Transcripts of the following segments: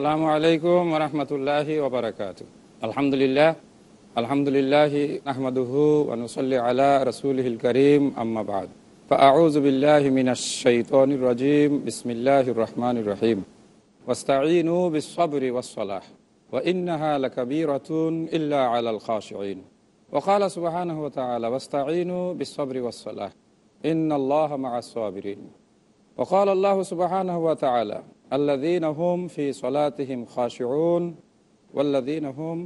আসসালামু আলাইকুম রহমতুল্লাহি ওবরাকাত আলহামদুলিল্লাহ আলহামদুলিল্লাহ আহমদুহু অনুসল্লি আলা রসুলহিল করিম আম্মাবাদ فأعوذ بالله من الشيطان الرجيم بسم الله الرحمن الرحيم واستعينوا بالصبر والصلاح وإنها لكبيرة إلا على الخاشعين وقال سبحانه وتعالى واستعينوا بالصبر والصلاح إن الله مع الصابرين وقال الله سبحانه وتعالى আল্লাদিন আহম ফি সলাতহিম খাশিউন ওয়াল্লাদিন আহম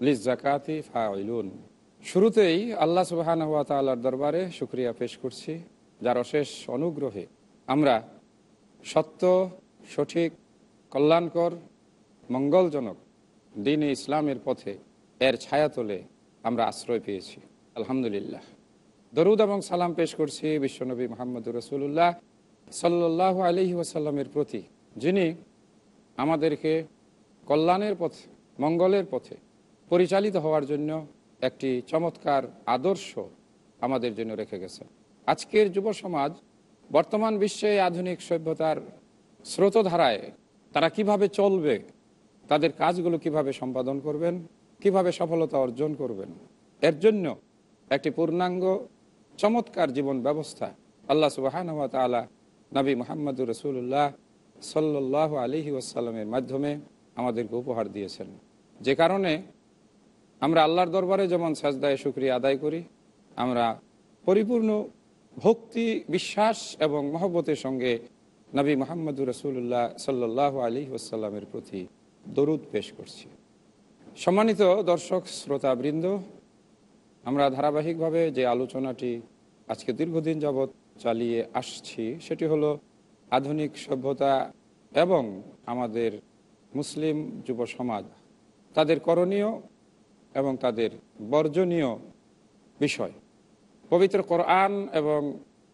লিজাকাতি ফাইলুন শুরুতেই আল্লাহ সুবাহান হাত তাল্লার দরবারে শুক্রিয়া পেশ করছি, যার অশেষ অনুগ্রহে আমরা সত্য, সঠিক, কল্যাণকর, মঙ্গলজনক দিন ইসলামের পথে এর ছায়া তোলে আমরা আশ্রয় পেয়েছি। আলহামদুলিল্লাহ। দরুদ এবং সালাম পেশ করছি বিশ্বনবী মোহাম্মদ রসুল্লাহ সাল্লাহ আলহি ওয়াসাল্লামের প্রতি। যিনি আমাদেরকে কল্যাণের পথে, মঙ্গলের পথে পরিচালিত হওয়ার জন্য একটি চমৎকার আদর্শ আমাদের জন্য রেখে গেছে আজকের যুব সমাজ বর্তমান বিশ্বে আধুনিক সভ্যতার স্রোতধারায় তারা কীভাবে চলবে, তাদের কাজগুলো কীভাবে সম্পাদন করবেন, কীভাবে সফলতা অর্জন করবেন, এর জন্য একটি পূর্ণাঙ্গ, চমৎকার জীবন ব্যবস্থা আল্লাহ সুবাহান তালা নবী মোহাম্মদুর রসুল্লাহ সাল্লাহ আলহি ওয়াসাল্লামের মাধ্যমে আমাদেরকে উপহার দিয়েছেন। যে কারণে আমরা আল্লাহর দরবারে যেমন সাজদায় সুক্রিয়া আদায় করি, আমরা পরিপূর্ণ ভক্তি, বিশ্বাস এবং মহব্বতের সঙ্গে নবী মোহাম্মদুর রসুল্লাহ সাল্লাহ আলী ওসাল্লামের প্রতি দরুদ পেশ করছি। সম্মানিত দর্শক, শ্রোতাবৃন্দ, আমরা ধারাবাহিকভাবে যে আলোচনাটি আজকে দীর্ঘদিন যাবৎ চালিয়ে আসছি, সেটি হলো আধুনিক সভ্যতা এবং আমাদের মুসলিম যুব সমাজ, তাদের করণীয় এবং তাদের বর্জনীয় বিষয়। পবিত্র কোরআন এবং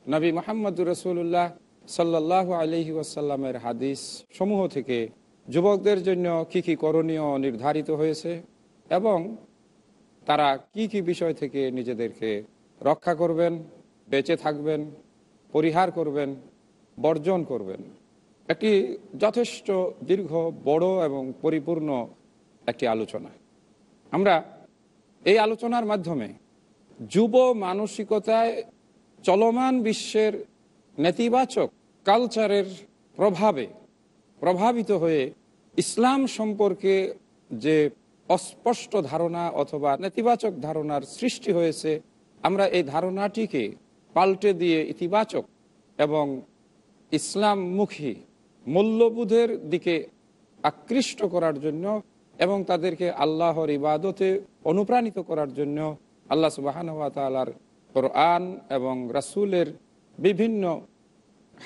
নবী মোহাম্মদুর রসুল্লাহ সাল্লাহ আলহি ওয়াসাল্লামের হাদিস সমূহ থেকে যুবকদের জন্য কি কি করণীয় নির্ধারিত হয়েছে এবং তারা কি কি বিষয় থেকে নিজেদেরকে রক্ষা করবেন, বেঁচে থাকবেন, পরিহার করবেন বর্জন করবেন। একটি যথেষ্ট দীর্ঘ, বড় এবং পরিপূর্ণ একটি আলোচনা। আমরা এই আলোচনার মাধ্যমে যুব মানসিকতায় চলমান বিশ্বের নেতিবাচক কালচারের প্রভাবে প্রভাবিত হয়ে ইসলাম সম্পর্কে যে অস্পষ্ট ধারণা অথবা নেতিবাচক ধারণার সৃষ্টি হয়েছে, আমরা এই ধারণাটিকে পাল্টে দিয়ে ইতিবাচক এবং ইসলামমুখী মূল্যবোধের দিকে আকৃষ্ট করার জন্য এবং তাদেরকে আল্লাহর ইবাদতে অনুপ্রাণিত করার জন্য আল্লাহ সুবাহানুয়া তালার কোরআন এবং রাসুলের বিভিন্ন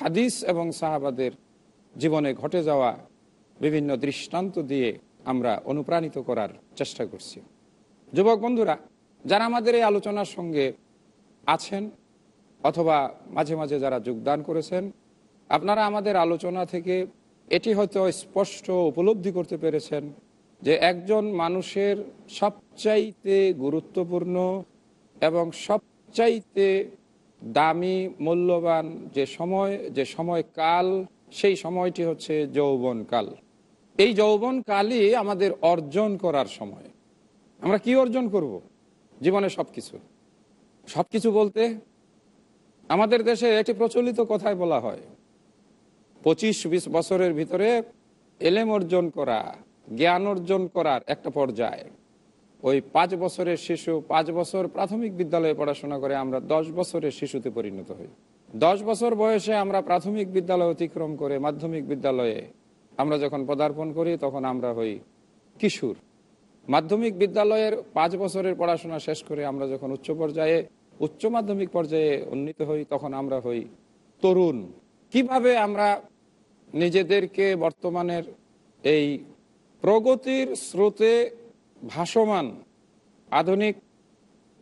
হাদিস এবং সাহাবাদের জীবনে ঘটে যাওয়া বিভিন্ন দৃষ্টান্ত দিয়ে আমরা অনুপ্রাণিত করার চেষ্টা করছি। যুবক বন্ধুরা, যারা আমাদের এই আলোচনার সঙ্গে আছেন অথবা মাঝে মাঝে যারা যোগদান করেছেন আপনারা আমাদের আলোচনা থেকে এটি হয়তো স্পষ্ট উপলব্ধি করতে পেরেছেন যে একজন মানুষের সবচাইতে গুরুত্বপূর্ণ এবং সবচাইতে দামি, মূল্যবান যে সময় যে সময় কাল সেই সময়টি হচ্ছে যৌবন কাল এই যৌবন কালই আমাদের অর্জন করার সময়। আমরা কি অর্জন করব? জীবনে সব কিছু সব কিছু বলতে আমাদের দেশে একটি প্রচলিত কথায় বলা হয় পঁচিশ বিশ বছরের ভিতরে এলেম অর্জন করা, জ্ঞান অর্জন করার একটা পর্যায়। ওই পাঁচ বছরের শিশু, পাঁচ বছর প্রাথমিক বিদ্যালয়ে পড়াশোনা করে আমরা দশ বছরের শিশুতে পরিণত হই। দশ বছর বয়সে আমরা প্রাথমিক বিদ্যালয় অতিক্রম করে মাধ্যমিক বিদ্যালয়ে আমরা যখন পদার্পণ করি, তখন আমরা হই কিশোর। মাধ্যমিক বিদ্যালয়ের পাঁচ বছরের পড়াশোনা শেষ করে আমরা যখন উচ্চ পর্যায়ে, উচ্চ মাধ্যমিক পর্যায়ে উন্নীত হই, তখন আমরা হই তরুণ। কীভাবে আমরা নিজেদেরকে বর্তমানের এই প্রগতির স্রোতে ভাসমান আধুনিক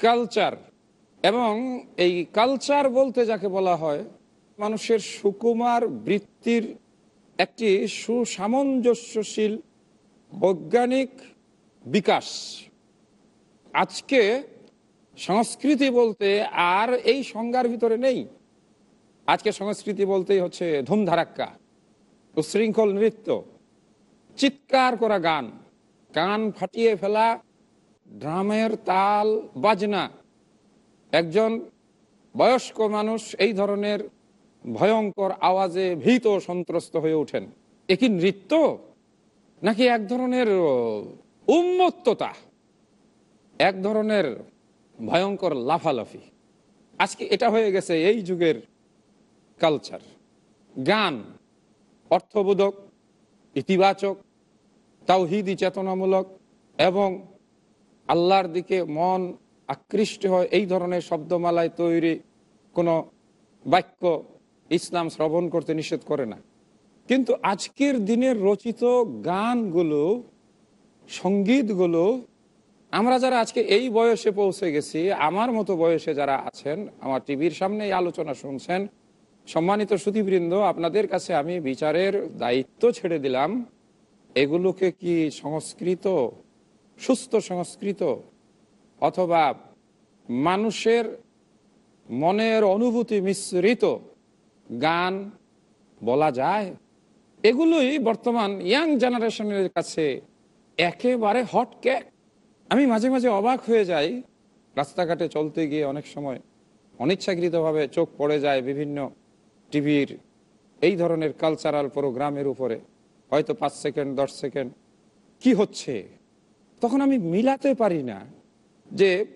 কালচার এবং এই কালচার বলতে যাকে বলা হয়, মানুষের সুকুমার বৃত্তির একটি সুসামঞ্জস্যশীল বৈজ্ঞানিক বিকাশ। আজকে সংস্কৃতি বলতে আর এই সংজ্ঞার ভিতরে নেই। আজকে সংস্কৃতি বলতেই হচ্ছে ধুমধারাক্কা, উশৃঙ্খল নৃত্য, চিৎকার করা গান গান ফাটিয়ে ফেলা, ড্রামের তাল বাজনা। একজন বয়স্ক মানুষ এই ধরনের ভয়ঙ্কর আওয়াজে ভীত সন্ত্রস্ত হয়ে ওঠেন। এ কি নৃত্য? নাকি এক ধরনের উন্মত্ততা? এক ধরনের ভয়ঙ্কর লাফালাফি। আজকে এটা হয়ে গেছে এই যুগের কালচার, গান, অর্থবোধক, ইতিবাচক, তাওহিদি চেতনামূলক এবং আল্লাহর দিকে মন আকৃষ্ট হয়, এই ধরনের শব্দমালায় তৈরি কোনো বাক্য ইসলাম শ্রবণ করতে নিষেধ করে না। কিন্তু আজকের দিনের রচিত গানগুলো, সঙ্গীতগুলো, আমরা যারা আজকে এই বয়সে পৌঁছে গেছি, আমার মতো বয়সে যারা আছেন, আমার টিভির সামনে এই আলোচনা শুনছেন সম্মানিত সুধীবৃন্দ, আপনাদের কাছে আমি বিচারের দায়িত্ব ছেড়ে দিলাম। এগুলোকে কি সংস্কৃত, সুস্থ সংস্কৃত অথবা মানুষের মনের অনুভূতি মিশ্রিত গান বলা যায়? এগুলোই বর্তমান ইয়াং জেনারেশনের কাছে একেবারে হট ক্যাক আমি মাঝে মাঝে অবাক হয়ে যাই। রাস্তাঘাটে চলতে গিয়ে অনেক সময় অনিচ্ছাকৃতভাবে চোখ পড়ে যায় বিভিন্ন টিভির এই ধরনের কালচারাল প্রোগ্রামের উপরে, হয়তো পাঁচ সেকেন্ড, দশ সেকেন্ড, কি হচ্ছে? তখন আমি মিলাতে পারি না যে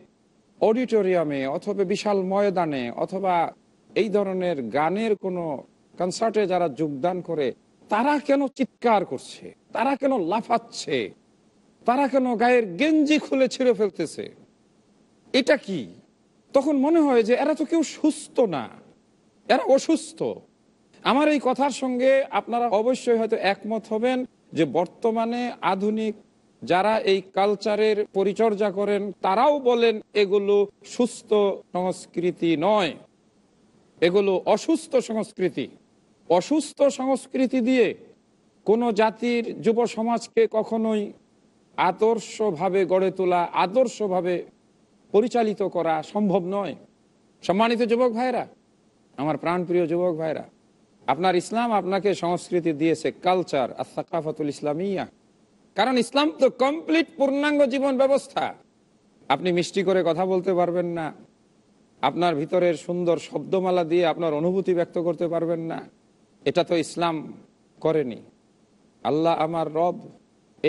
অডিটোরিয়ামে অথবা বিশাল ময়দানে অথবা এই ধরনের গানের কোনো কনসার্টে যারা যোগদান করে, তারা কেন চিৎকার করছে? তারা কেন লাফাচ্ছে? তারা কেন গায়ের গেঞ্জি খুলে ছিঁড়ে ফেলতেছে? এটা কি? তখন মনে হয় যে এরা তো কেউ সুস্থ না। এরা অসুস্থ, আমার এই কথার সঙ্গে আপনারা অবশ্যই হয়তো একমত হবেন যে বর্তমানে আধুনিক যারা এই কালচারের পরিচর্যা করেন, তারাও বলেন এগুলো সুস্থ সংস্কৃতি নয়। এগুলো অসুস্থ সংস্কৃতি। অসুস্থ সংস্কৃতি দিয়ে কোনো জাতির যুব সমাজকে কখনোই আদর্শভাবে গড়ে তোলা, আদর্শভাবে পরিচালিত করা সম্ভব নয়। সম্মানিত যুবক ভাইরা আমার প্রাণপ্রিয় যুবক ভাইরা, আপনার ইসলাম আপনাকে সংস্কৃতি দিয়েছে কালচার আর সাকাফাতুল ইসলামিয়া। কারণ ইসলাম তো কমপ্লিট পূর্ণাঙ্গ জীবন ব্যবস্থা। আপনি মিষ্টি করে কথা বলতে পারবেন না। আপনার ভিতরের সুন্দর শব্দমালা দিয়ে আপনার অনুভূতি ব্যক্ত করতে পারবেন না। এটা তো ইসলাম করেনি। আল্লাহ আমার রব,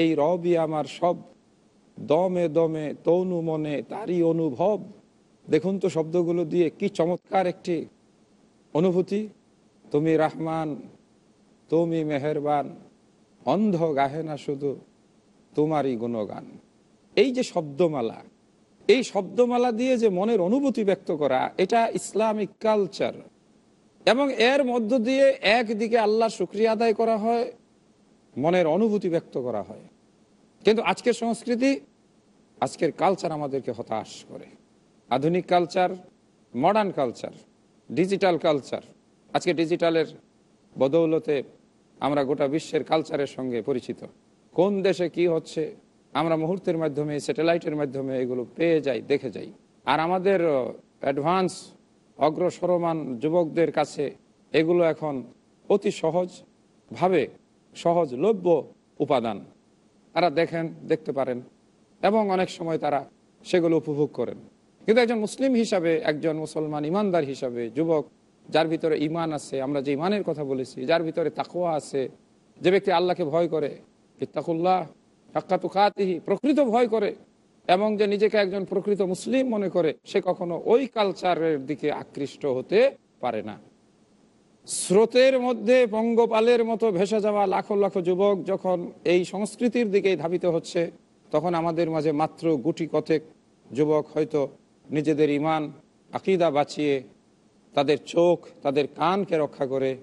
এই রবই আমার সব। দমে দমে তনু মনে তারই অনুভব। দেখুন তো শব্দগুলো দিয়ে কি চমৎকার একটি অনুভূতি, তুমি রাহমান, তুমি মেহেরবান, অন্ধ গাহে না শুধু তোমারই গুণগান। এই যে শব্দমালা, এই শব্দমালা দিয়ে যে মনের অনুভূতি ব্যক্ত করা, এটা ইসলামিক কালচার। এবং এর মধ্য দিয়ে একদিকে আল্লাহ শুক্রিয়া আদায় করা হয়, মনের অনুভূতি ব্যক্ত করা হয়। কিন্তু আজকের সংস্কৃতি, আজকের কালচার আমাদেরকে হতাশ করে। আধুনিক culture modern culture. Digital culture আজকে ডিজিটালের বদৌলতে আমরা গোটা বিশ্বের কালচারের সঙ্গে পরিচিত। কোন দেশে কি হচ্ছে, আমরা মুহূর্তের মাধ্যমে স্যাটেলাইটের মাধ্যমে এগুলো পেয়ে যাই, দেখে যাই। আর আমাদের অ্যাডভান্স অগ্রসরমান যুবকদের কাছে এগুলো এখন অতি সহজভাবে সহজলভ্য উপাদান। তারা দেখেন, দেখতে পারেন এবং অনেক সময় তারা সেগুলো উপভোগ করেন। কিন্তু একজন মুসলিম হিসাবে, একজন মুসলমান ইমানদার হিসাবে, যুবক, যার ভিতরে ইমান আছে, আমরা যে ইমানের কথা বলেছি, যার ভিতরে তাকোয়া আছে, যে ব্যক্তি আল্লাহকে ভয় করে, ইত্তাকুল্লাহ হাক্কাতু খাতিহি প্রকৃত ভয় করে, এবং যে নিজেকে একজন প্রকৃত মুসলিম মনে করে, সে কখনো ওই কালচারের দিকে আকৃষ্ট হতে পারে না। স্রোতের মধ্যে পঙ্গপালের মতো ভেসে যাওয়া লাখো লাখো যুবক যখন এই সংস্কৃতির দিকে ধাবিত হচ্ছে, তখন আমাদের মাঝে মাত্র গুটি কতেক যুবক হয়তো নিজেদের ইমান আকিদা বাঁচিয়ে তাদের চোখ, তাদের কানকে রক্ষা করে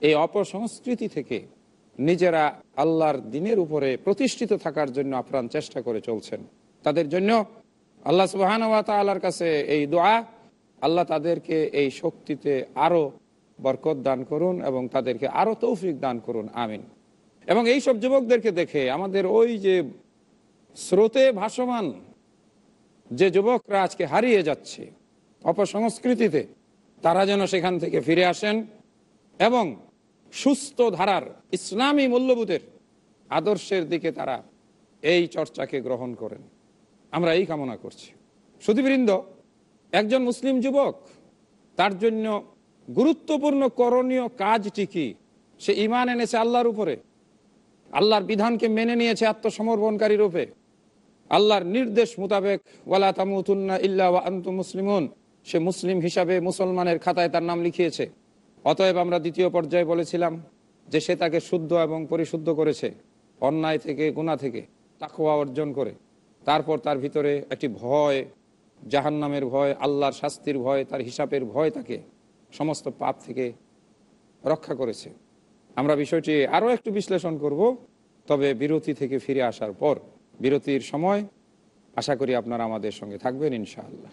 এই অপসংস্কৃতি থেকে নিজেরা আল্লাহর দিনের উপরে প্রতিষ্ঠিত থাকার জন্য আপ্রাণ চেষ্টা করে চলছেন। তাদের জন্য আল্লাহ সুবাহান তাল্লার কাছে এই দোয়া, আল্লাহ তাদেরকে এই শক্তিতে আরও বরকত দান করুন এবং তাদেরকে আরও তৌফিক দান করুন। আমিন। এবং এই সব যুবকদেরকে দেখে আমাদের ওই যে স্রোতে ভাসমান যে যুবকরা আজকে হারিয়ে যাচ্ছে অপসংস্কৃতিতে, তারা যেন সেখান থেকে ফিরে আসেন এবং সুস্থ ধারার ইসলামী মূল্যবোধের আদর্শের দিকে তারা এই চর্চাকে গ্রহণ করেন। আমরা এই কামনা করছি। সুদীবৃন্দ একজন মুসলিম যুবক, তার জন্য গুরুত্বপূর্ণ করণীয় কাজটি কি? সে ইমান এনেছে আল্লাহর উপরে। আল্লাহর বিধানকে মেনে নিয়েছে আত্মসমর্পণকারী রূপে। আল্লাহর নির্দেশ মোতাবেক, ওয়ালা তামুতুন্না ইল্লা ওয়া আন্তু মুসলিমুন। সে মুসলিম হিসাবে মুসলমানের খাতায় তার নাম লিখিয়েছে। অতএব আমরা দ্বিতীয় পর্যায়ে বলেছিলাম যে সে তাকে শুদ্ধ এবং পরিশুদ্ধ করেছে, অন্যায় থেকে গুণা থেকে তাকোয়া অর্জন করে। তারপর তার ভিতরে একটি ভয়, জাহান্নামের ভয়, আল্লাহর শাস্তির ভয়, তার হিসাবের ভয় তাকে সমস্ত পাপ থেকে রক্ষা করেছে। আমরা বিষয়টি আরও একটু বিশ্লেষণ করব, তবে বিরতি থেকে ফিরে আসার পর বিরতির সময় আশা করি আপনারা আমাদের সঙ্গে থাকবেন ইনশাআল্লাহ।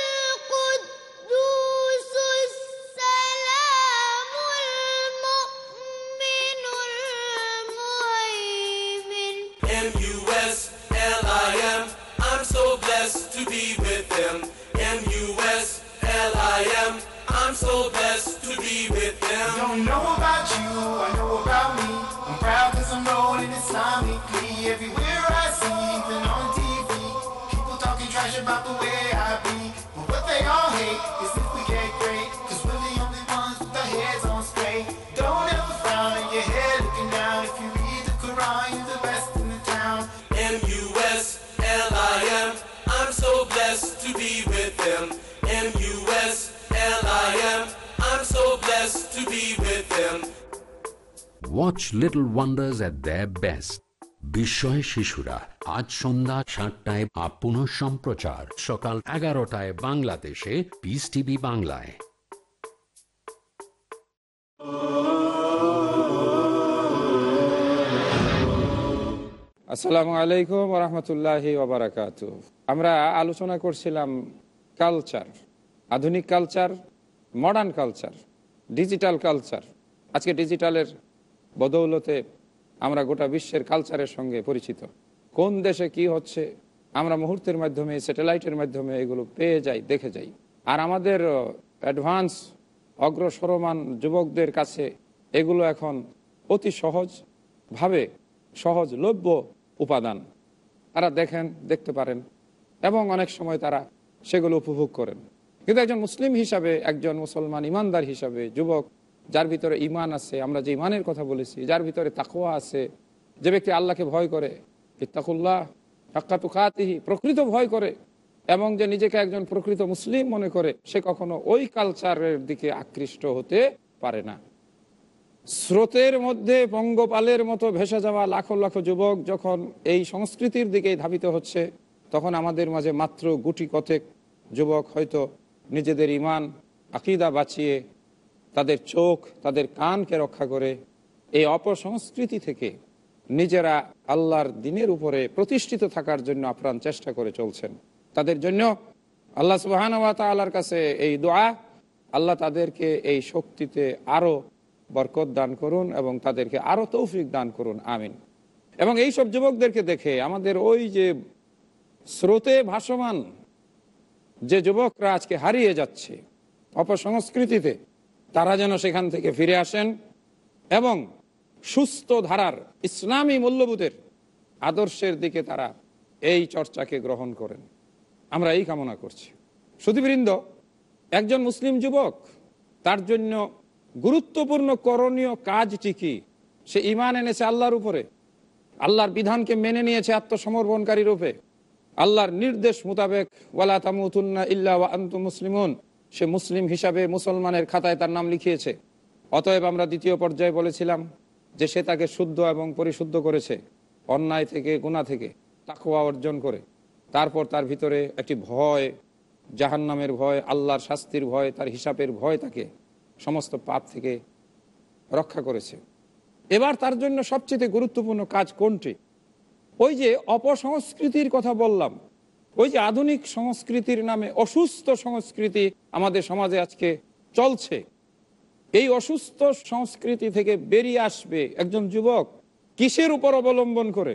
be with them. M U S L I M. I'm so bad. Watch little wonders at the best বিস্ময় শিশুরা, আজ সন্ধ্যা সাতটায় আপ পুনঃ সম্প্রচার, সকাল এগারোটায় বাংলাদেশে পিস টিভি বাংলায়। আসসালামু আলাইকুম রহমতুল্লাহ ওবরাকাত। আমরা আলোচনা করছিলাম কালচার, আধুনিক culture modern culture digital culture. আজকে ডিজিটালের বদৌলতে আমরা গোটা বিশ্বের কালচারের সঙ্গে পরিচিত। কোন দেশে কি হচ্ছে, আমরা মুহূর্তের মাধ্যমে স্যাটেলাইটের মাধ্যমে এগুলো পেয়ে যাই, দেখে যাই। আর আমাদের অ্যাডভান্স অগ্রসরমান যুবকদের কাছে এগুলো এখন অতি সহজভাবে সহজলভ্য উপাদান। তারা দেখেন, দেখতে পারেন এবং অনেক সময় তারা সেগুলো উপভোগ করেন। কিন্তু একজন মুসলিম হিসাবে, একজন মুসলমান ইমানদার হিসাবে যুবক যার ভিতরে ইমান আছে, আমরা যে ইমানের কথা বলেছি, যার ভিতরে তাকোয়া আছে, যে ব্যক্তি আল্লাহকে ভয় করে, ইত্তাকুল্লাহ হাক্কাতুকাতিহি প্রকৃত ভয় করে, এবং যে নিজেকে একজন প্রকৃত মুসলিম মনে করে, সে কখনো ওই কালচারের দিকে আকৃষ্ট হতে পারে না। স্রোতের মধ্যে পঙ্গপালের মতো ভেসে যাওয়া লাখো লাখো যুবক যখন এই সংস্কৃতির দিকে ধাবিত হচ্ছে, তখন আমাদের মাঝে মাত্র গুটি কতেক যুবক হয়তো নিজেদের ইমান আকিদা বাঁচিয়ে তাদের চোখ, তাদের কানকে রক্ষা করে এই অপসংস্কৃতি থেকে নিজেরা আল্লাহর দিনের উপরে প্রতিষ্ঠিত থাকার জন্য আপ্রাণ চেষ্টা করে চলছেন। তাদের জন্য আল্লাহ সুবাহান আল্লাহর কাছে এই দোয়া, আল্লাহ তাদেরকে এই শক্তিতে আরও বরকত দান করুন এবং তাদেরকে আরও তৌফিক দান করুন, আমিন। এবং এই সব যুবকদেরকে দেখে আমাদের ওই যে স্রোতে ভাসমান যে যুবকরা আজকে হারিয়ে যাচ্ছে অপসংস্কৃতিতে তারা যেন সেখান থেকে ফিরে আসেন এবং সুস্থ ধারার ইসলামী মূল্যবোধের আদর্শের দিকে তারা এই চর্চাকে গ্রহণ করেন। আমরা এই কামনা করছি। সুদীবৃন্দ একজন মুসলিম যুবক, তার জন্য গুরুত্বপূর্ণ করণীয় কাজটি কি সে ইমান এনেছে আল্লাহর উপরে। আল্লাহর বিধানকে মেনে নিয়েছে আত্মসমর্পণকারী রূপে। আল্লাহর নির্দেশ মোতাবেক, ওয়ালা তামুতুন্না ইল্লা আন্তু মুসলিমুন। সে মুসলিম হিসাবে মুসলমানের খাতায় তার নাম লিখিয়েছে। অতএব আমরা দ্বিতীয় পর্যায়ে বলেছিলাম যে সে তাকে শুদ্ধ এবং পরিশুদ্ধ করেছে, অন্যায় থেকে গুণা থেকে তাকুয়া অর্জন করে। তারপর তার ভিতরে একটি ভয়, জাহান্নামের ভয়, আল্লাহর শাস্তির ভয়, তার হিসাবের ভয় তাকে সমস্ত পাপ থেকে রক্ষা করেছে। এবার তার জন্য সবচেয়ে গুরুত্বপূর্ণ কাজ কোনটি? ওই যে অপসংস্কৃতির কথা বললাম ওই যে আধুনিক সংস্কৃতির নামে অসুস্থ সংস্কৃতি আমাদের সমাজে আজকে চলছে। এই অসুস্থ সংস্কৃতি থেকে বেরিয়ে আসবে একজন যুবক কিসের উপর অবলম্বন করে?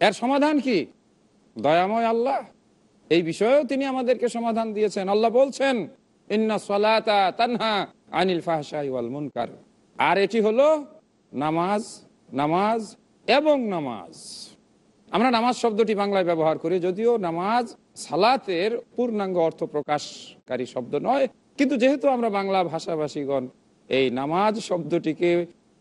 এর সমাধান কি? দয়াময় আল্লাহ। এই বিষয়েও তিনি আমাদেরকে সমাধান দিয়েছেন। আল্লাহ বলছেন আনিল মুনকার। আর এটি হলো নামাজ নামাজ এবং নামাজ। আমরা নামাজ শব্দটি বাংলায় ব্যবহার করি, যদিও নামাজ সালাতের পূর্ণাঙ্গ অর্থ প্রকাশকারী শব্দ নয়। কিন্তু যেহেতু আমরা বাংলা ভাষাভাষীগণ, এই নামাজ শব্দটিকে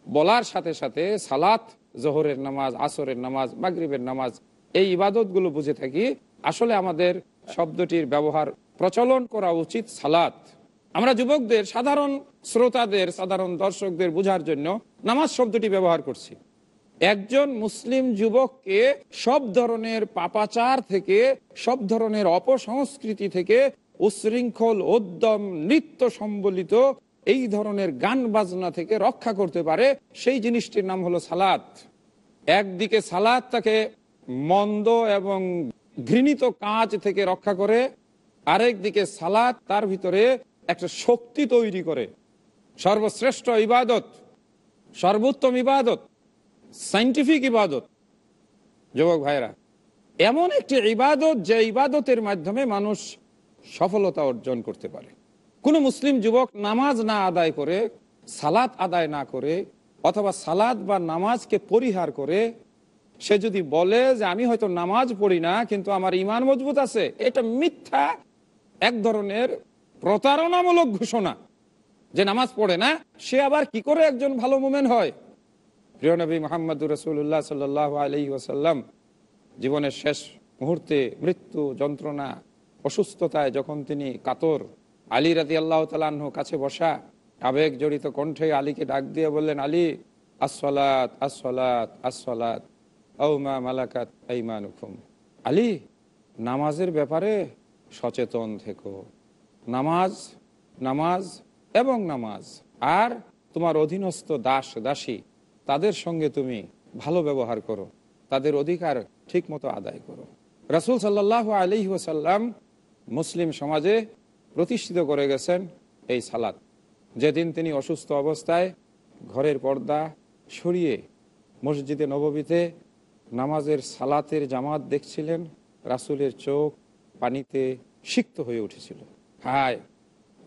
বলার সাথে সাথে সালাত, জোহরের নামাজ, আসরের নামাজ, মাগরিবের নামাজ, এই ইবাদতগুলো বুঝে থাকি, আসলে আমাদের শব্দটির ব্যবহার প্রচলন করা উচিত সালাত। আমরা যুবকদের, সাধারণ শ্রোতাদের, সাধারণ দর্শকদের বোঝার জন্য নামাজ শব্দটি ব্যবহার করছি। একজন মুসলিম যুবককে সব ধরনের পাপাচার থেকে, সব ধরনের অপসংস্কৃতি থেকে উশৃঙ্খল, উদ্যম, নৃত্য সম্বলিত এই ধরনের গান বাজনা থেকে রক্ষা করতে পারে। সেই জিনিসটির নাম হলো সালাত। একদিকে সালাদ তাকে মন্দ এবং ঘৃণিত কাজ থেকে রক্ষা করে, আরেক দিকে সালাদ তার ভিতরে একটা শক্তি তৈরি করে। সর্বশ্রেষ্ঠ ইবাদত, সর্বোত্তম ইবাদত সাইন্টিফিক ইবাদত, যুবক ভাইরা এমন একটি ইবাদত যে ইবাদতের মাধ্যমে মানুষ সফলতা অর্জন করতে পারে। কোনো মুসলিম যুবক নামাজ না আদায় করে, সালাত আদায় না করে, অথবা সালাদ বা নামাজকে পরিহার করে, সে যদি বলে যে আমি হয়তো নামাজ পড়ি না, কিন্তু আমার ইমান মজবুত আছে, এটা মিথ্যা, এক ধরনের প্রতারণামূলক ঘোষণা। যে নামাজ পড়ে না, সে আবার কি করে একজন ভালো মোমেন হয়? প্রিয় নবী মোহাম্মদ রসুল্লাহ সাল্লাহ আলি ওসাল্লাম জীবনের শেষ মুহূর্তে মৃত্যু যন্ত্রণা, অসুস্থতায় যখন তিনি কাতর, আলী রাতি আল্লাহ তালাহ কাছে বসা, আবেগ জড়িত কণ্ঠে আলীকে ডাক দিয়ে বললেন, আলী আসলাত আসলাত আসলাত মা মালাকাত আইমানুকুম। আলী, নামাজের ব্যাপারে সচেতন থেকো। নামাজ নামাজ এবং নামাজ। আর তোমার অধীনস্থ দাস, দাসী তাদের সঙ্গে তুমি ভালো ব্যবহার করো, তাদের অধিকার ঠিক মতো আদায় করো। রাসুল সাল্লাহ আলি ওসাল্লাম মুসলিম সমাজে প্রতিষ্ঠিত করে গেছেন এই সালাত। যেদিন তিনি অসুস্থ অবস্থায় ঘরের পর্দা সরিয়ে মসজিদে নববীতে নামাজের সালাতের জামাত দেখছিলেন, রাসুলের চোখ পানিতে সিক্ত হয়ে উঠেছিল। হায়,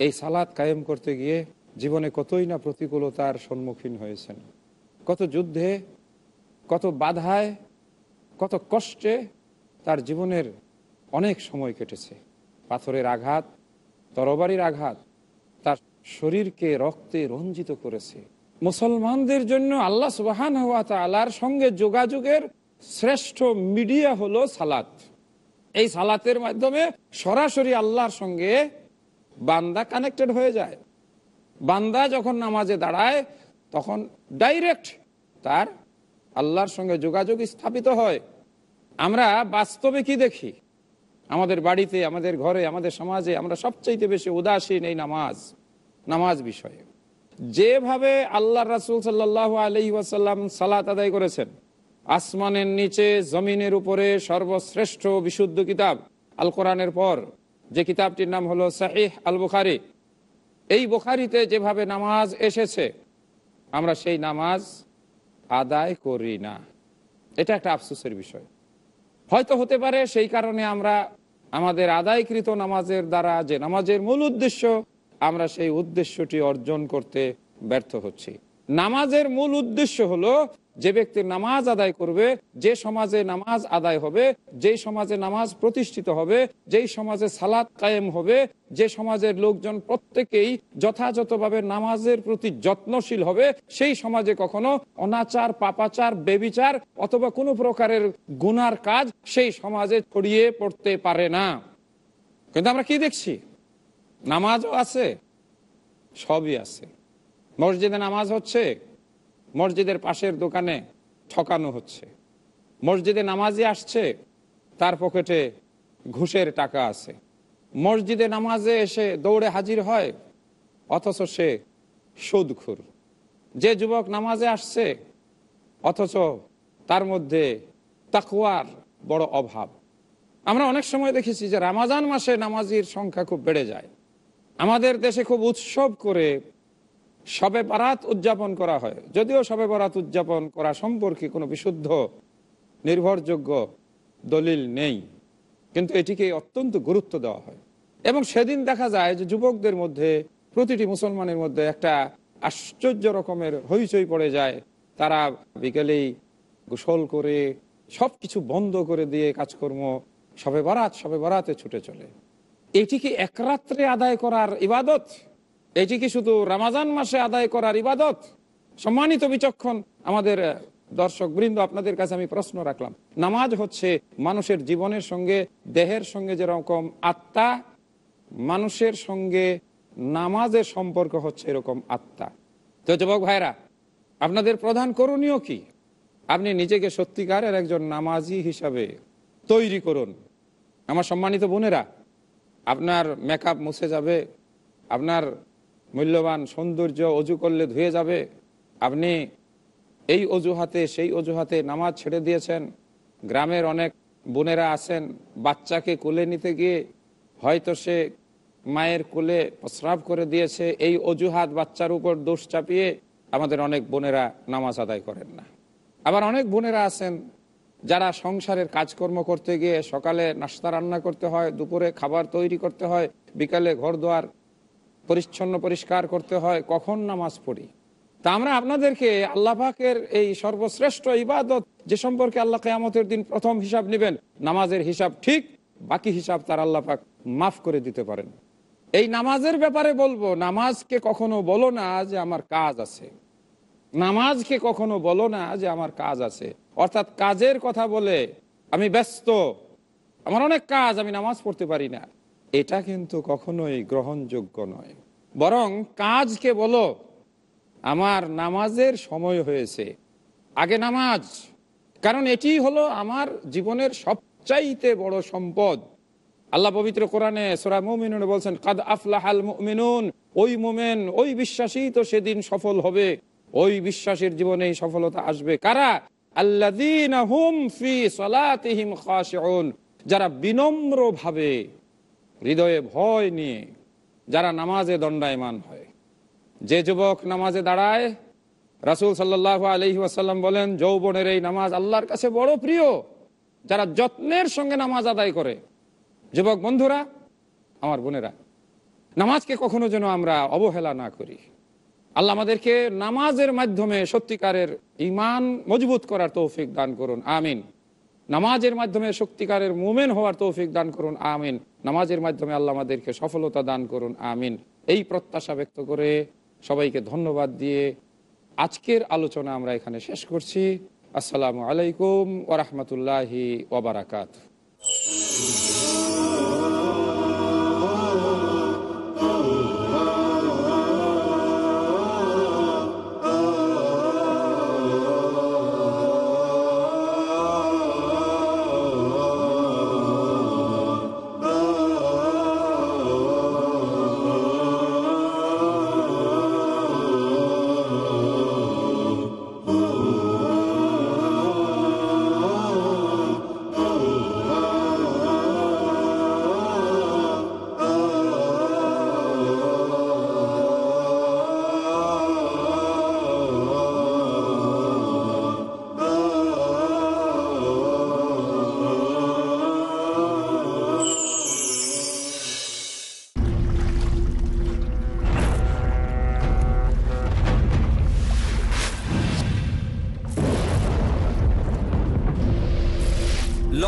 এই সালাত কায়েম করতে গিয়ে জীবনে কতই না প্রতিকূলতার সম্মুখীন হয়েছেন। কত যুদ্ধে, কত বাধায়, কত কষ্টে তার জীবনের অনেক সময় কেটেছে। পাথরের আঘাত, তরবারির আঘাত, তার শরীরকে রক্তে রঞ্জিত করেছে। মুসলমানদের জন্য আল্লাহ সুবাহান হওয়া তালার সঙ্গে যোগাযোগের শ্রেষ্ঠ মিডিয়া হলো সালাত। এই সালাতের মাধ্যমে সরাসরি আল্লাহর সঙ্গে বান্দা কানেক্টেড হয়ে যায়। বান্দা যখন নামাজে দাঁড়ায় তখন ডাইরেক্ট তার আল্লাহর সঙ্গে যোগাযোগ স্থাপিত হয়। আমরা বাস্তবে কি দেখি। আমাদের বাড়িতে, আমাদের ঘরে, আমাদের সমাজে আমরা সবচাইতে বেশি উদাসীন এই নামাজ নামাজ বিষয়ে। যেভাবে আল্লাহ রাসুল সাল্লাহ আলি ওয়াসাল্লাম সালাত আদায় করেছেন, আসমানের নিচে, জমিনের উপরে সর্বশ্রেষ্ঠ বিশুদ্ধ কিতাব আল কোরআনের পর, যে কিতাবটির নাম হলো শাহিহ আল বুখারি এই বুখারিতে যেভাবে নামাজ এসেছে আমরা সেই নামাজ আদায় করি না। এটা একটা আফসোসের বিষয়। হয়তো হতে পারে সেই কারণে আমরা আমাদের আদায়কৃত নামাজের দ্বারা যে নামাজের মূল উদ্দেশ্য, আমরা সেই উদ্দেশ্যটি অর্জন করতে ব্যর্থ হচ্ছি। নামাজের মূল উদ্দেশ্য হলো যে ব্যক্তি নামাজ আদায় করবে, যে সমাজে নামাজ আদায় হবে, যেই সমাজে নামাজ প্রতিষ্ঠিত হবে, যেই সমাজে সালাদ কায়েম হবে, যে সমাজের লোকজন প্রত্যেকেই যথাযথভাবে নামাজের প্রতি যত্নশীল হবে, সেই সমাজে কখনো অনাচার, পাপাচার, বেবিচার অথবা কোনো প্রকারের গুনার কাজ সেই সমাজে ছড়িয়ে পড়তে পারে না। কিন্তু আমরা কি দেখছি? নামাজও আছে, সবই আছে। মসজিদে নামাজ হচ্ছে মসজিদের পাশের দোকানে ঠকানো হচ্ছে। মসজিদে নামাজি আসছে, তার পকেটে ঘুষের টাকা আছে। মসজিদে নামাজে এসে দৌড়ে হাজির হয়, অথচ সে সুদখুর। যে যুবক নামাজে আসছে, অথচ তার মধ্যে তাকুয়ার বড় অভাব। আমরা অনেক সময় দেখেছি যে রামাজান মাসে নামাজির সংখ্যা খুব বেড়ে যায়। আমাদের দেশে খুব উৎসব করে সবে বারাত উদযাপন করা হয়। যদিও সবে বারাত উদযাপন করা সম্পর্কে কোনো বিশুদ্ধ, নির্ভরযোগ্য দলিল নেই। কিন্তু এটিকে অত্যন্ত গুরুত্ব দেওয়া হয়। এবং সেদিন দেখা যায় যে যুবকদের মধ্যে, প্রতিটি মুসলমানের মধ্যে একটা আশ্চর্য রকমের হইচই পড়ে যায়। তারা বিকেলেই গোসল করে সব কিছু বন্ধ করে দিয়ে কাজকর্ম সবে বারাত সবে বারাতে ছুটে চলে। এটি কি এক রাত্রে আদায় করার ইবাদত এটি কি শুধু রামাজান মাসে আদায় করার ইবাদত? সম্মানিত বিচক্ষণ আমাদের দর্শক বৃন্দ, আপনাদের কাছে আমি প্রশ্ন রাখলাম। নামাজ হচ্ছে মানুষের জীবনের সঙ্গে, দেহের সঙ্গে যেরকম আত্মা, মানুষের সঙ্গে নামাজের সম্পর্ক হচ্ছে এরকম আত্মা। তো যুবক ভাইরা আপনাদের প্রধান করণীয় কি? আপনি নিজেকে সত্যিকারের একজন নামাজি হিসাবে তৈরি করুন। আমার সম্মানিত বোনেরা, আপনার মেকআপ মুছে যাবে, আপনার মূল্যবান সৌন্দর্য অজু করলে ধুয়ে যাবে। আপনি এই অজুহাতে, সেই অজুহাতে নামাজ ছেড়ে দিয়েছেন। গ্রামের অনেক বোনেরা আছেন, বাচ্চাকে কোলে নিতে গিয়ে হয়তো সে মায়ের কোলে প্রস্রাব করে দিয়েছে। এই অজুহাত বাচ্চার উপর দোষ চাপিয়ে আমাদের অনেক বোনেরা নামাজ আদায় করেন না। আবার অনেক বোনেরা আছেন, যারা সংসারের কাজকর্ম করতে গিয়ে সকালে নাস্তা রান্না করতে হয়, দুপুরে খাবার তৈরি করতে হয়, বিকালে ঘর দোয়ার পরিচ্ছন্ন পরিষ্কার করতে হয়, কখন নামাজ পড়ি? তা আমরা আপনাদেরকে আল্লাহ পাকের এই সর্বশ্রেষ্ঠ ইবাদত, যে সম্পর্কে আল্লাহ কেয়ামতের দিন প্রথম হিসাব নেবেন, নামাজের হিসাব ঠিক, বাকি হিসাব তার আল্লাহ পাক মাফ করে দিতে পারেন। এই নামাজের ব্যাপারে বলব, নামাজকে কখনো বলো না যে আমার কাজ আছে। নামাজকে কখনো বলো না যে আমার কাজ আছে। অর্থাৎ কাজের কথা বলে আমি ব্যস্ত, আমার অনেক কাজ আমি নামাজ পড়তে পারি না। এটা কিন্তু কখনোই গ্রহণযোগ্য নয়। বরং কাজকে বলো, আমার নামাজের সময় হয়েছে, আগে নামাজ। কারণ এটি হলো আমার জীবনের সবচাইতে বড় সম্পদ। আল্লাহ পবিত্র কোরআনে সোরা মুমিনুন বলছেন, কাদ আফলাহাল মুমিনুন ওই মোমেন, ওই বিশ্বাসী তো সেদিন সফল হবে। ওই বিশ্বাসের জীবনে সফলতা আসবে। কারা? খাশিউন, যারা বিনম্রভাবে হৃদয়ে ভয় নিয়ে যারা নামাজে দণ্ডায়মান হয়। যে যুবক নামাজে দাঁড়ায়, রাসূল সাল্লাহ আলহি ওয়াসাল্লাম বলেন, যৌবনের এই নামাজ আল্লাহর কাছে বড় প্রিয়। যারা যত্নের সঙ্গে নামাজ আদায় করে, যুবক বন্ধুরা, আমার বোনেরা, নামাজকে কখনো যেন আমরা অবহেলা না করি। আল্লাহ আমাদেরকে নামাজের মাধ্যমে সত্যিকারের ইমান মজবুত করার তৌফিক দান করুন, আমিন। নামাজের মাধ্যমে সত্যিকারের মুমেন হওয়ার তৌফিক দান করুন, আমিন। নামাজের মাধ্যমে আল্লাহ আমাদেরকে সফলতা দান করুন, আমিন। এই প্রত্যাশা ব্যক্ত করে সবাইকে ধন্যবাদ দিয়ে আজকের আলোচনা আমরা এখানে শেষ করছি। আসসালামু আলাইকুম ওরহমতুল্লাহি ওবরাকাত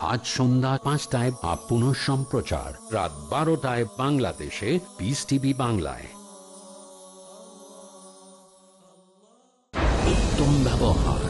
আজ সন্ধ্যা পাঁচটায় বা পুনঃ সম্প্রচার। রাত বারোটায় বাংলাদেশে পিস টিভি বাংলায়। উত্তম ব্যবহার।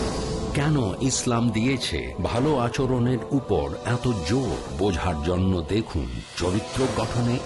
কেন ইসলাম দিয়েছে? ভালো আচরণের উপর এত জোর? বোঝার জন্য দেখুন চরিত্র গঠনে